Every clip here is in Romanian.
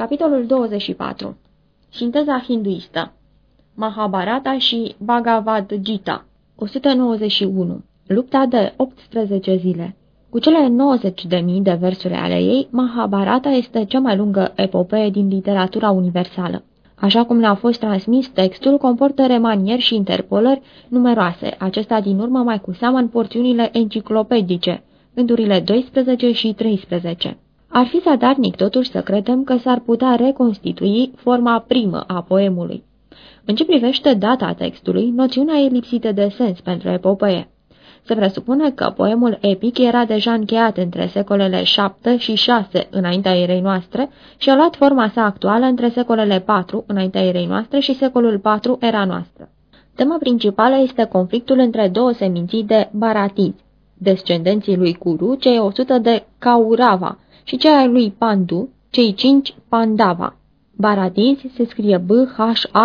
Capitolul 24 Sinteza hinduistă. Mahabharata și Bhagavad Gita. 191 Lupta de 18 zile. Cu cele 90.000 de versuri ale ei, Mahabharata este cea mai lungă epopee din literatura universală. Așa cum ne-a fost transmis, textul comportă remanieri și interpolări numeroase, acesta din urmă mai cu seamă în porțiunile enciclopedice, gândurile 12 și 13. Ar fi zadarnic totuși să credem că s-ar putea reconstitui forma primă a poemului. În ce privește data textului, noțiunea e lipsită de sens pentru epopee. Se presupune că poemul epic era deja încheiat între secolele 7 și 6 înaintea erei noastre și a luat forma sa actuală între secolele 4 înaintea erei noastre și secolul 4 era noastră. Tema principală este conflictul între două seminții de baratizi, descendenții lui Kuru, cei 100 de Kaurava, și cea ai lui Pandu, cei cinci Pandava. Baradiz se scrie B-H-A-R-A-T-I-Z-I.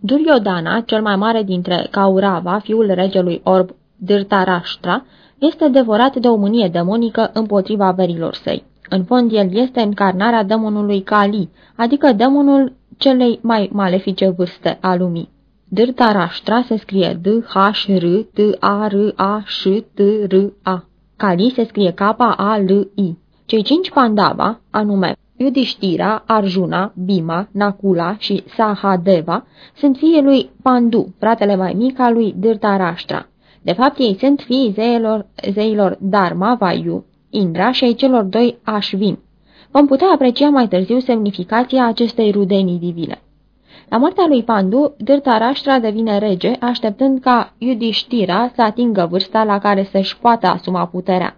Duryodhana, cel mai mare dintre Kaurava, fiul regelui Orb Dhritarashtra, este devorat de o mânie demonică împotriva verilor săi. În fond, el este încarnarea demonului Kali, adică demonul celei mai malefice vârste a lumii. Dhritarashtra se scrie D-H-R-T-A-R-A-S-T-R-A. Kali se scrie K-A-L-I. Cei cinci Pandava, anume Yudhishthira, Arjuna, Bima, Nakula și Sahadeva, sunt fiii lui Pandu, fratele mai mic al lui Dhritarashtra. De fapt, ei sunt fiii zeilor, zeilor Dharma, Vayu, Indra și ai celor doi Ashvin. Vom putea aprecia mai târziu semnificația acestei rudenii divine. La moartea lui Pandu, Dhritarashtra devine rege, așteptând ca Yudhishthira să atingă vârsta la care să-și poată asuma puterea.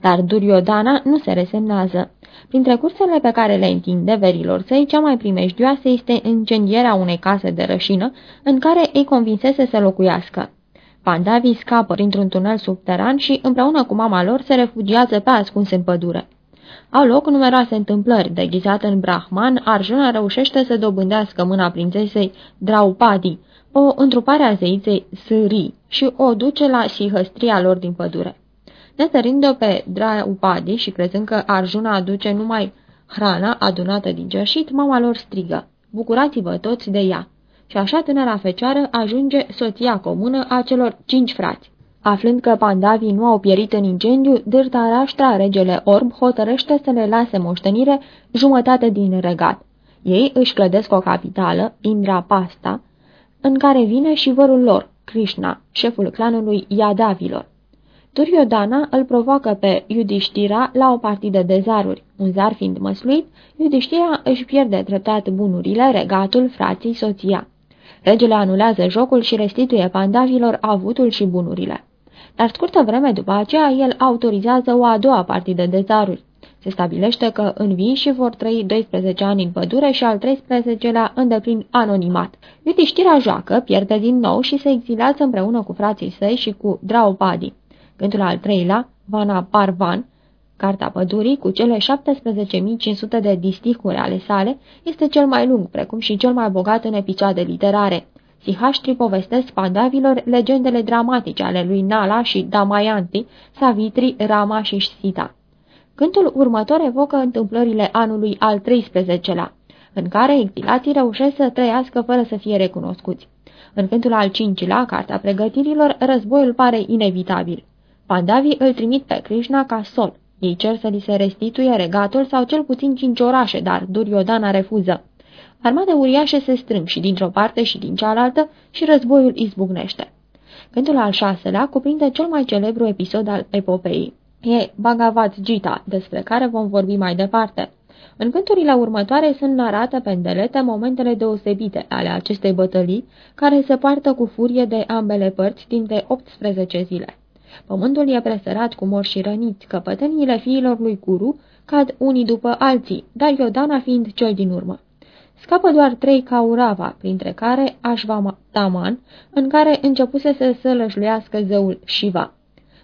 Dar Duryodhana nu se resemnează. Printre cursele pe care le întinde verilor săi, cea mai primejdioasă este incendierea unei case de rășină, în care îi convinsese să locuiască. Pandavi scapă printr-un tunel subteran și, împreună cu mama lor, se refugiază pe ascuns în pădure. Au loc numeroase întâmplări. Deghizat în Brahman, Arjuna reușește să dobândească mâna prințesei Draupadi, o întrupare a zeiței Sri, și o duce la sihăstria lor din pădure. Netărind-o pe Draupadi și crezând că Arjuna aduce numai hrana adunată din cerșit, mama lor strigă, bucurați-vă toți de ea. Și așa tânăra fecioară ajunge soția comună a celor cinci frați. Aflând că pandavii nu au pierit în incendiu, Dârtaraștra, regele Orb, hotărăște să le lase moștenire jumătate din regat. Ei își clădesc o capitală, Indrapasta, în care vine și vărul lor, Krishna, șeful clanului Yadavilor. Duryodhana îl provoacă pe Yudhishthira la o partidă de zaruri. Un zar fiind măsluit, Yudhishthira își pierde treptat bunurile, regatul, frații, soția. Regele anulează jocul și restituie pandavilor avutul și bunurile. Dar scurtă vreme după aceea, el autorizează o a doua partidă de zaruri. Se stabilește că și vor trăi 12 ani în pădure și al 13-lea în deplin anonimat. Yudhishthira joacă, pierde din nou și se exilează împreună cu frații săi și cu Draupadi. Gândul al treilea, Vana Parvan, Carta Pădurii, cu cele 17.500 de disticuri ale sale, este cel mai lung, precum și cel mai bogat în episoade literare. Sihaștri povestesc pandavilor legendele dramatice ale lui Nala și Damayanti, Savitri, Rama și Sita. Cântul următor evocă întâmplările anului al 13-lea, în care exilații reușesc să trăiască fără să fie recunoscuți. În cântul al cincilea, cartea pregătirilor, războiul pare inevitabil. Pandavii îl trimit pe Krishna ca sol. Ei cer să li se restituie regatul sau cel puțin cinci orașe, dar Duryodhana refuză. Armate uriașe se strâng și dintr-o parte și din cealaltă și războiul izbucnește. Cântul al șaselea cuprinde cel mai celebru episod al epopeii. E Bhagavad Gita, despre care vom vorbi mai departe. În cânturile următoare sunt narate pe îndelete momentele deosebite ale acestei bătălii, care se poartă cu furie de ambele părți timp de 18 zile. Pământul e presărat cu morți și răniți, căpătăniile fiilor lui Guru cad unii după alții, dar Iodana fiind cel din urmă. Scapă doar trei Kaurava, printre care Ashvataman, în care începuse să se lășluiască zeul Shiva.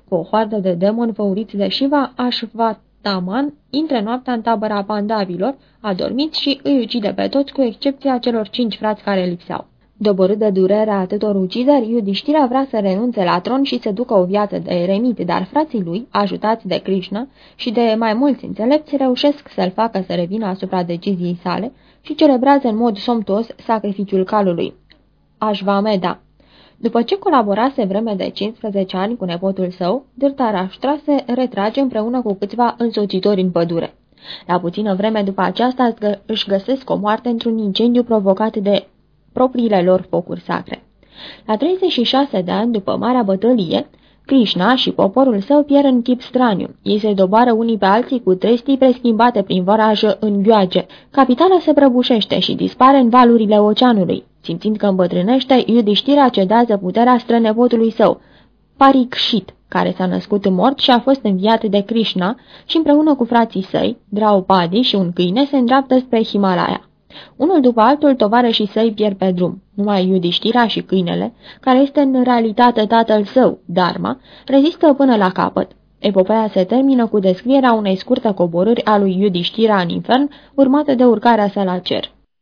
Cu o hoardă de demoni făuriți de Shiva, Ashvataman intră noaptea în tabăra pandavilor, a dormit și îi ucide pe toți, cu excepția celor cinci frați care lipseau. Doborât de durerea atâtor ucideri, Iudiștira vrea să renunțe la tron și să ducă o viață de eremit, dar frații lui, ajutați de Krishna și de mai mulți înțelepți, reușesc să-l facă să revină asupra deciziei sale și celebrează în mod somtos sacrificiul calului. Ashvamedha după ce colaborase vreme de 15 ani cu nepotul său, Dhritarashtra se retrage împreună cu câțiva însoțitori în pădure. La puțină vreme după aceasta își găsesc o moarte într-un incendiu provocat de propriile lor focuri sacre. La 36 de ani după Marea Bătălie, Krishna și poporul său pierd în chip straniu. Ei se doboară unii pe alții cu trestii preschimbate prin vorajă în gheoage. Capitala se prăbușește și dispare în valurile oceanului. Simțind că îmbătrânește, Iudiștira cedează puterea strănepotului său, Parikshit, care s-a născut mort și a fost înviat de Krishna și împreună cu frații săi, Draupadi și un câine, se îndreaptă spre Himalaya. Unul după altul, tovarășii săi pierd pe drum. Numai Iudiștira și câinele, care este în realitate tatăl său, Dharma, rezistă până la capăt. Epopeea se termină cu descrierea unei scurte coborâri a lui Iudiștira în infern, urmată de urcarea sa la cer.